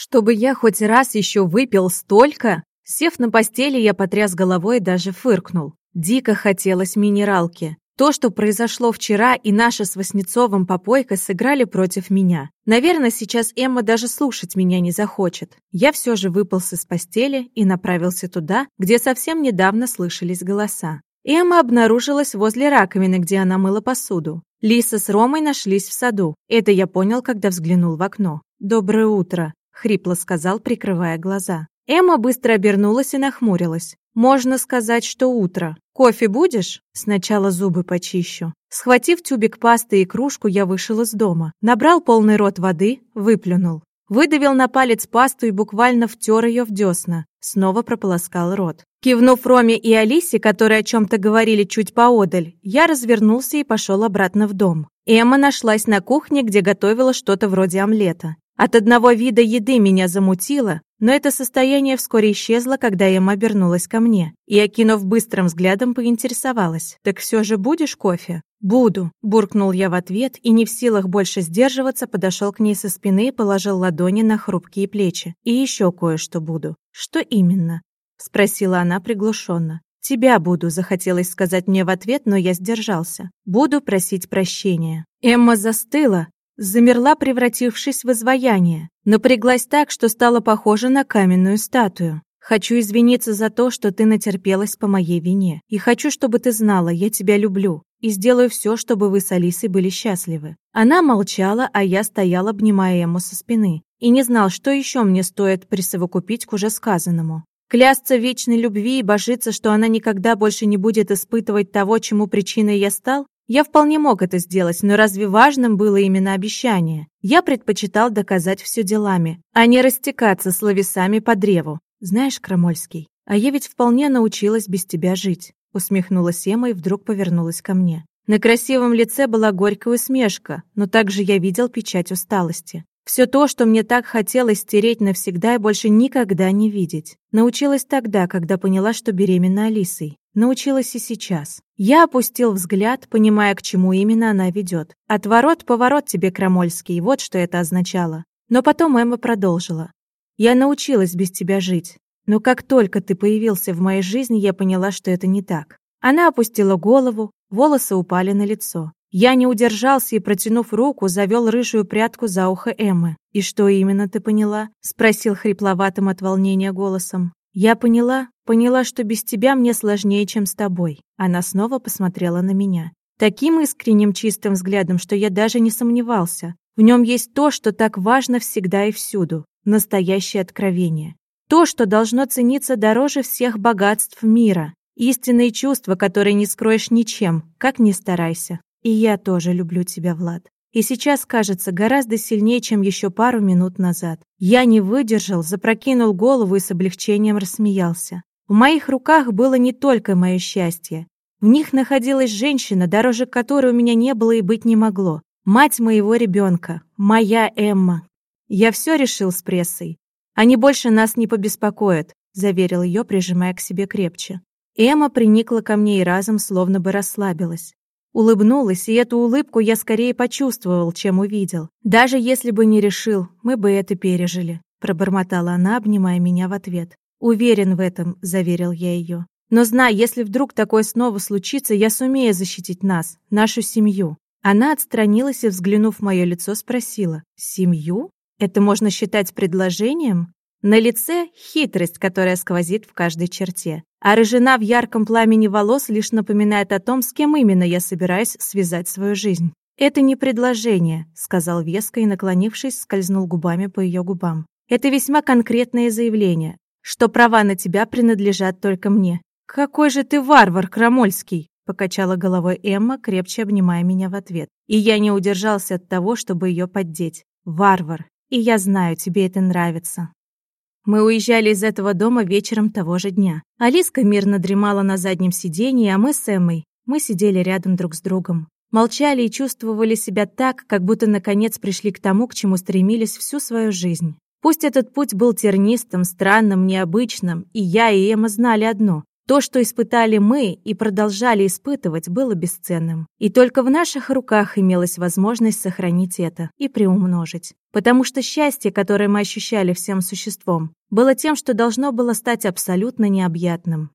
Чтобы я хоть раз еще выпил столько? Сев на постели, я потряс головой и даже фыркнул. Дико хотелось минералки. То, что произошло вчера, и наша с Васнецовым попойка сыграли против меня. Наверное, сейчас Эмма даже слушать меня не захочет. Я все же выполз из постели и направился туда, где совсем недавно слышались голоса. Эмма обнаружилась возле раковины, где она мыла посуду. Лиса с Ромой нашлись в саду. Это я понял, когда взглянул в окно. «Доброе утро», — хрипло сказал, прикрывая глаза. Эмма быстро обернулась и нахмурилась. Можно сказать, что утро. Кофе будешь? Сначала зубы почищу. Схватив тюбик пасты и кружку, я вышел из дома. Набрал полный рот воды, выплюнул. Выдавил на палец пасту и буквально втер ее в десна. Снова прополоскал рот. Кивнув Роме и Алисе, которые о чем-то говорили чуть поодаль, я развернулся и пошел обратно в дом. Эмма нашлась на кухне, где готовила что-то вроде омлета. От одного вида еды меня замутило, но это состояние вскоре исчезло, когда Эмма обернулась ко мне и, окинув быстрым взглядом, поинтересовалась. «Так все же будешь кофе?» «Буду», – буркнул я в ответ и, не в силах больше сдерживаться, подошел к ней со спины и положил ладони на хрупкие плечи. «И еще кое-что буду». «Что именно?» – спросила она приглушенно. «Тебя буду», – захотелось сказать мне в ответ, но я сдержался. «Буду просить прощения». Эмма застыла, замерла, превратившись в изваяние. Напряглась так, что стала похожа на каменную статую. Хочу извиниться за то, что ты натерпелась по моей вине. И хочу, чтобы ты знала, я тебя люблю. И сделаю все, чтобы вы с Алисой были счастливы. Она молчала, а я стоял, обнимая ему со спины. И не знал, что еще мне стоит присовокупить к уже сказанному. Клясться вечной любви и божиться, что она никогда больше не будет испытывать того, чему причиной я стал? Я вполне мог это сделать, но разве важным было именно обещание? Я предпочитал доказать все делами, а не растекаться словесами по древу. Знаешь, Крамольский, а я ведь вполне научилась без тебя жить. Усмехнулась Ема и вдруг повернулась ко мне. На красивом лице была горькая усмешка, но также я видел печать усталости. Все то, что мне так хотелось стереть навсегда и больше никогда не видеть. Научилась тогда, когда поняла, что беременна Алисой. Научилась и сейчас. Я опустил взгляд, понимая, к чему именно она ведет. Отворот-поворот тебе, Крамольский, вот что это означало. Но потом Эмма продолжила. Я научилась без тебя жить. Но как только ты появился в моей жизни, я поняла, что это не так. Она опустила голову, волосы упали на лицо. Я не удержался и, протянув руку, завел рыжую прядку за ухо Эммы. «И что именно ты поняла?» — спросил хрипловатым от волнения голосом. «Я поняла, поняла, что без тебя мне сложнее, чем с тобой». Она снова посмотрела на меня. Таким искренним чистым взглядом, что я даже не сомневался. В нем есть то, что так важно всегда и всюду. Настоящее откровение. То, что должно цениться дороже всех богатств мира. Истинные чувства, которые не скроешь ничем, как ни старайся. И я тоже люблю тебя, Влад. И сейчас кажется гораздо сильнее, чем еще пару минут назад. Я не выдержал, запрокинул голову и с облегчением рассмеялся. В моих руках было не только мое счастье. В них находилась женщина, дороже которой у меня не было и быть не могло. Мать моего ребенка, моя Эмма. Я все решил с прессой. Они больше нас не побеспокоят, заверил ее, прижимая к себе крепче. Эмма приникла ко мне и разом словно бы расслабилась. Улыбнулась, и эту улыбку я скорее почувствовал, чем увидел. Даже если бы не решил, мы бы это пережили. Пробормотала она, обнимая меня в ответ. «Уверен в этом», — заверил я ее. «Но знай, если вдруг такое снова случится, я сумею защитить нас, нашу семью». Она отстранилась и, взглянув в мое лицо, спросила. «Семью? Это можно считать предложением?» На лице хитрость, которая сквозит в каждой черте. А рыжина в ярком пламени волос лишь напоминает о том, с кем именно я собираюсь связать свою жизнь. «Это не предложение», — сказал веско и, наклонившись, скользнул губами по ее губам. «Это весьма конкретное заявление, что права на тебя принадлежат только мне». «Какой же ты варвар, Крамольский!» — покачала головой Эмма, крепче обнимая меня в ответ. И я не удержался от того, чтобы ее поддеть. «Варвар! И я знаю, тебе это нравится». Мы уезжали из этого дома вечером того же дня. Алиска мирно дремала на заднем сиденье, а мы с Эммой, мы сидели рядом друг с другом. Молчали и чувствовали себя так, как будто наконец пришли к тому, к чему стремились всю свою жизнь. Пусть этот путь был тернистым, странным, необычным, и я и Эмма знали одно. То, что испытали мы и продолжали испытывать, было бесценным. И только в наших руках имелась возможность сохранить это и приумножить. Потому что счастье, которое мы ощущали всем существом, было тем, что должно было стать абсолютно необъятным.